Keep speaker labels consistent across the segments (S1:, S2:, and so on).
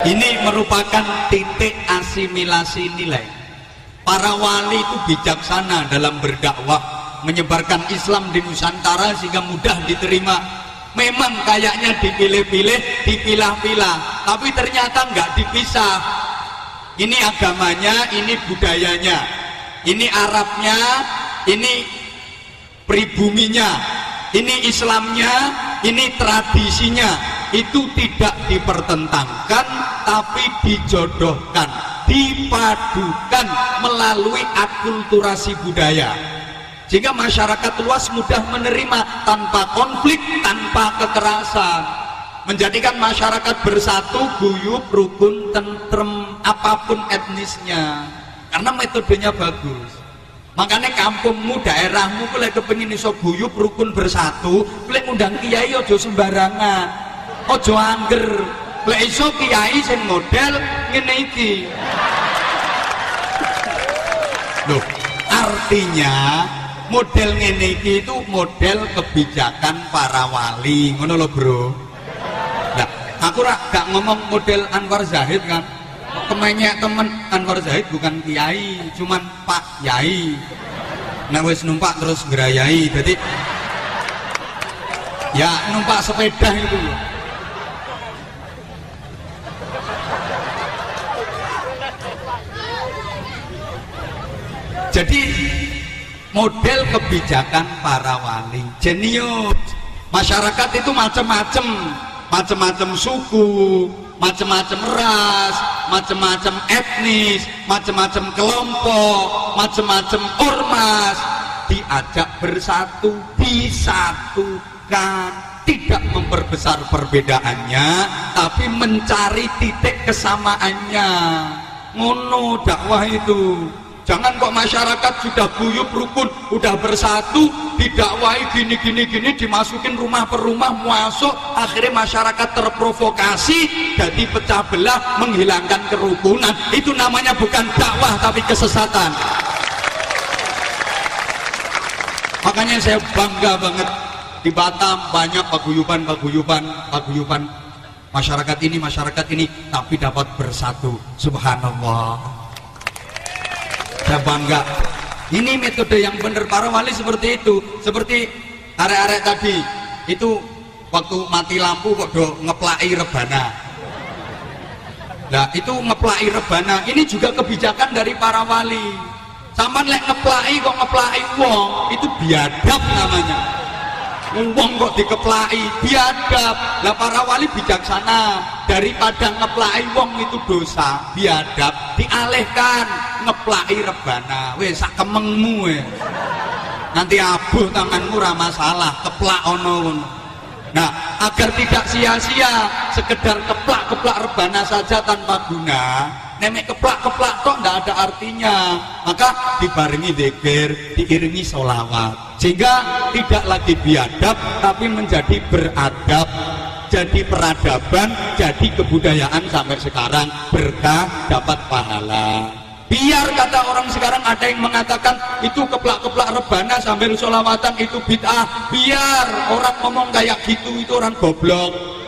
S1: Ini merupakan titik asimilasi nilai. Para wali itu bijaksana dalam berdakwah, menyebarkan Islam di Nusantara sehingga mudah diterima. Memang kayaknya dipilih-pilih, dipilah-pilah, tapi ternyata nggak dipisah. Ini agamanya, ini budayanya, ini Arabnya, ini pribuminya, ini Islamnya, ini tradisinya, itu tidak dipertentangkan tapi dijodohkan dipadukan melalui akulturasi budaya. Sehingga masyarakat luas mudah menerima tanpa konflik tanpa kekerasan. Menjadikan masyarakat bersatu guyup rukun tentrem apa pun etnisnya. Karena metodenya bagus. Makanya kampungmu daerahmu boleh kepengin iso guyup rukun bersatu boleh undang kiai ojo sembarangan ojo angger. Lek iso kiai sing model ngene iki. Loh artinya model ngene iki itu model kebijakan para wali. Ngono lho bro. Nah aku rak gak ngomong model Anwar Zahid kan. Kemenyek temen Anwar Zahid bukan kiai cuman Pak Yai nah wis numpak terus ngerayai jadi ya numpak sepeda itu jadi model kebijakan para wali. Jenius. Masyarakat itu macam-macam macam-macam suku macam-macam ras macam-macam etnis macam-macam kelompok macam-macam ormas. Diajak bersatu disatukan. Tidak memperbesar perbedaannya tapi mencari titik kesamaannya. Ngono dakwah itu Jangan kok masyarakat sudah guyup rukun, udah bersatu, didakwai gini gini gini, dimasukin rumah per rumah, masuk, akhirnya masyarakat terprovokasi, jadi pecah belah, menghilangkan kerukunan. Itu namanya bukan dakwah tapi kesesatan. Makanya saya bangga banget di Batam banyak paguyuban, paguyuban, paguyuban masyarakat ini, masyarakat ini, tapi dapat bersatu. Subhanallah saya bangga. Ini metode yang benar. Para wali seperti itu. Seperti arek-arek tadi. Itu waktu mati lampu kok do ngeplai rebana. Nah itu ngeplai rebana. Ini juga kebijakan dari para wali. Sampan lek ngeplai kok ngeplai wong itu biadab namanya Wong kok dikeplai biadab. Lah para wali bijaksana daripada ngeplai wong itu dosa, biadab dialihkan ngeplai rebana. Wes sak kemengmu we. Nanti abuh tanganmu ora masalah, keplak ono Nah, agar tidak sia-sia sekedar keplak-keplak rebana saja tanpa guna, nenek keplak-keplak kok tidak ada artinya. Maka dibarengi deger diiringi solawat sehingga tidak lagi biadab tapi menjadi beradab. Jadi peradaban jadi kebudayaan sampai sekarang. Berkah dapat pahala. Biar kata orang sekarang ada yang mengatakan itu keplak-keplak rebana sambil solawatan itu bid'ah. Biar orang ngomong kayak gitu itu orang goblok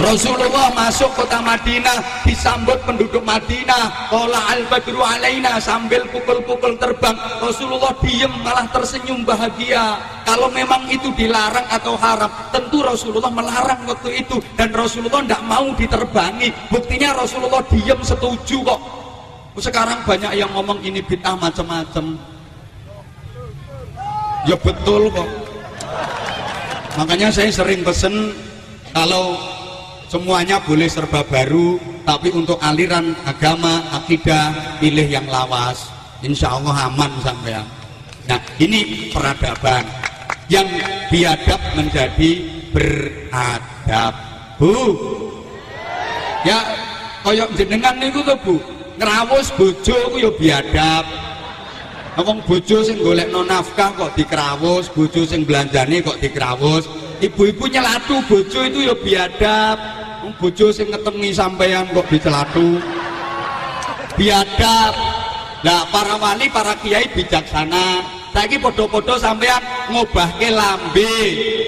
S1: Rasulullah masuk kota Madinah disambut penduduk Madinah. Kola al-badru alaina sambil pukul-pukul terbang. Rasulullah diem malah tersenyum bahagia. Kalau memang itu dilarang atau haram tentu Rasulullah melarang waktu itu. Dan Rasulullah tidak mau diterbangi. Buktinya Rasulullah diem setuju kok. Sekarang banyak yang ngomong ini bid'ah macam-macam ya betul kok. Makanya saya sering pesen kalau semuanya boleh serba baru tapi untuk aliran agama akidah pilih yang lawas insya Allah aman sampai nah ini peradaban yang biadab menjadi beradab bu. Ya koyok jenengan niku tuh bu. Ngerawus bojo ku ya biadab. Ngomong bojo sing golek nafkah kok dikrawus, bojo sing belanjane kok dikrawus. Ibu-ibu nyelatu bojo itu ya biadab bojo sing ngetengi sampean kok dicelatu. Biadab. Lah para wali para kiai bijaksana. Saiki podo-podo sampean ngobahke lambe.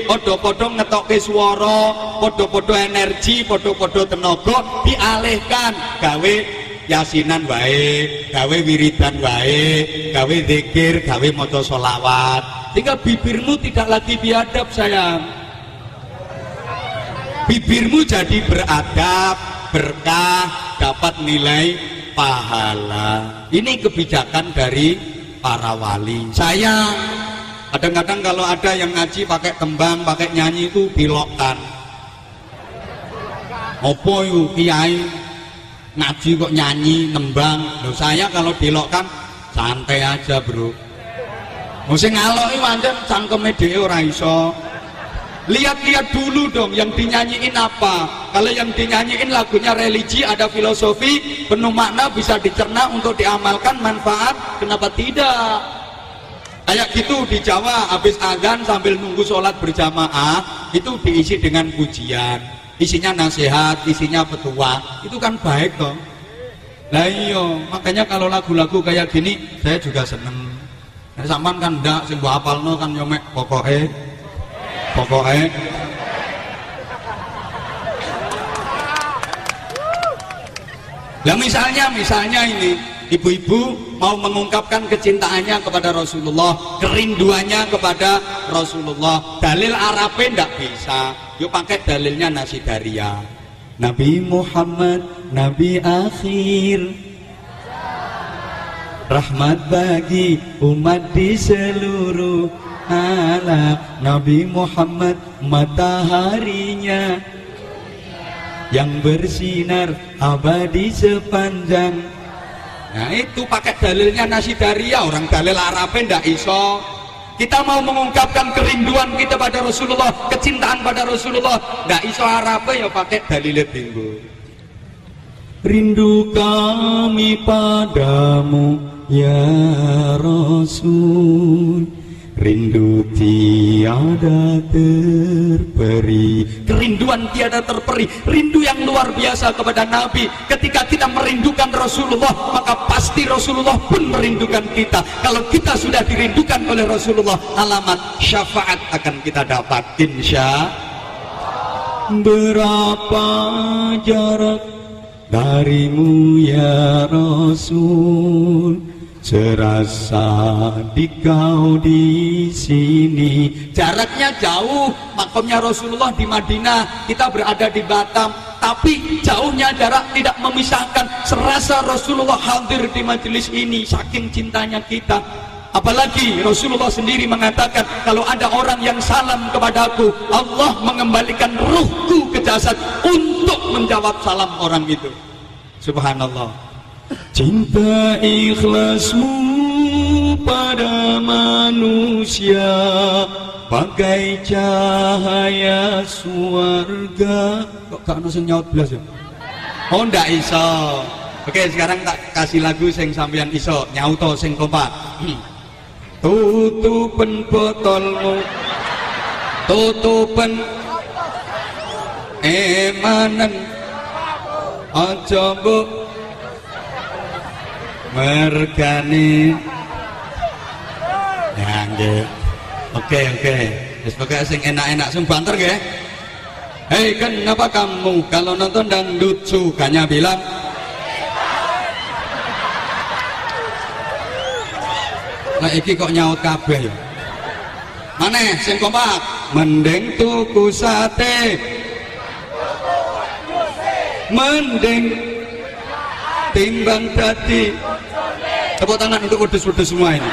S1: Padha-padha ngetokke swara padha-padha energi padha-padha tenaga dialihkan. Gawe yasinan wae gawe wiridan wae gawe zikir gawe maca solawat sehingga bibirmu tidak lagi biadab sayang bibirmu jadi beradab berkah dapat nilai pahala. Ini kebijakan dari para wali. Sayang kadang-kadang kalau ada yang ngaji pakai tembang pakai nyanyi itu bilokkan opo yuk kiai? Ngaji kok nyanyi nembang Loh, saya kalau dilokkan santai aja bro. Mesti ngaloki wancen cangkeme dhewe ora iso lihat-lihat dulu dong yang dinyanyiin apa. Kalau yang dinyanyiin lagunya religi ada filosofi penuh makna bisa dicerna untuk diamalkan manfaat kenapa tidak? Kayak gitu di Jawa habis azan sambil nunggu sholat berjamaah itu diisi dengan pujian. Isinya nasihat, isinya petua, itu kan baik dong. Nah iya, makanya kalau lagu-lagu kayak gini saya juga seneng. Nah, sampean kan ndak sing apalno kan nyomek pokoke pokoke Lah misalnya misalnya ini ibu-ibu mau mengungkapkan kecintaannya kepada Rasulullah, kerinduannya kepada Rasulullah. Dalil Arabe ndak bisa. Yuk pakai dalilnya nasi daria. Nabi Muhammad Nabi akhir. Rahmat bagi umat di seluruh alam Nabi Muhammad mataharinya yang bersinar abadi sepanjang nah itu pakai dalilnya nasi daria orang dalil Arab ndak iso kita mau mengungkapkan kerinduan kita pada Rasulullah, kecintaan pada Rasulullah. Nggak iso Arab ya pakai dalil tinggu. Rindu kami padamu ya Rasul Rindu tiada terperi. Kerinduan tiada terperi. Rindu yang luar biasa kepada Nabi. Ketika kita merindukan Rasulullah Maka pasti Rasulullah pun merindukan kita. Kalau kita sudah dirindukan oleh Rasulullah Alamat syafaat akan kita dapat Insya Berapa jarak darimu ya Rasul Serasa di kau di sini. Jaraknya jauh Makamnya Rasulullah di Madinah. Kita berada di Batam Tapi jauhnya jarak tidak memisahkan. Serasa Rasulullah hadir di majelis ini Saking cintanya kita. Apalagi Rasulullah sendiri mengatakan Kalau ada orang yang salam kepadaku Allah mengembalikan ruhku ke jasad Untuk menjawab salam orang itu. Subhanallah Cinta ikhlasmu pada manusia Bagai cahaya suarga. Kok gak ada yang nyaut belas ya? Oh ndak iso. Oke sekarang tak kasih lagu sing sampean iso Nyauto sing kompak. Tutupen botolmu. Tutupen. Emanen. Aja mbok mergani ya nggih. Oke oke. Wis pokoke sing enak-enak sing banter nggih. Hei kenapa kamu? Kalau nonton dangdut sukanya bilang Nah iki kok nyaut kabeh ya? Mana sing kompak? Mending tuku sate. Mending timbang tadi Tepuk tangan untuk wedus-wedus semua ini.